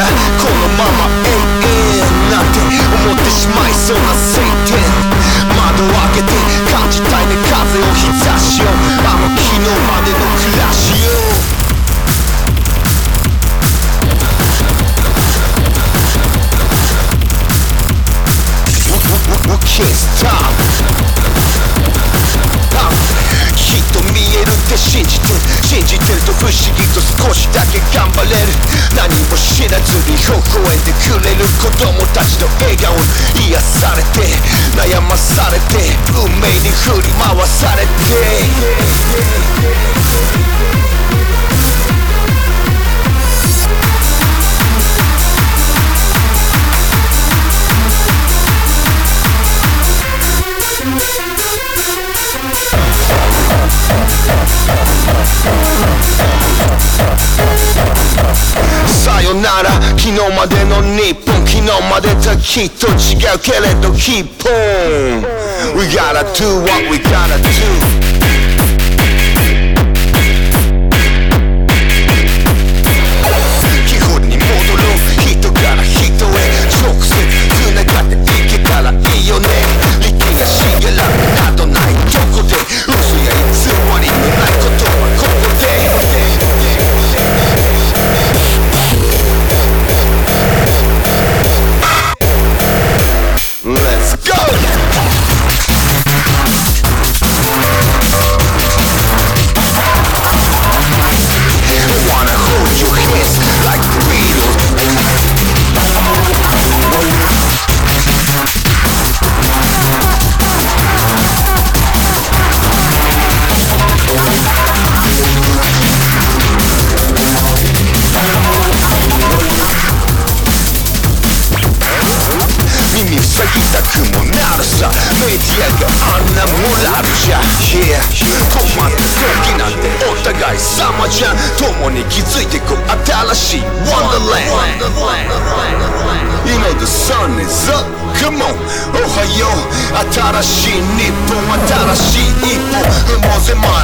このまま永遠なんて思ってしまいそうな晴天。窓を開けて感じたいね風を日差しを。あの昨日までの暮らしを。きっと見えるって信じて。信じてると不思議と少しだけ頑張れる。何もし知らずに微笑んでくれる子供たちの笑顔に癒されて悩まされて運命に振り回されて。よなら昨日までの日本昨日までときっと違うけれど Keep on We gotta do what we gotta do 塞ぎたくもなるさ。メディアがあんなモラルじゃ。Yeah 困った時なんてお互い様じゃん。共に気づいてこう新しい Wonderland You know the sun is up. Come on おはよう。新しい日本。新しい一歩。踏もうぜ My feet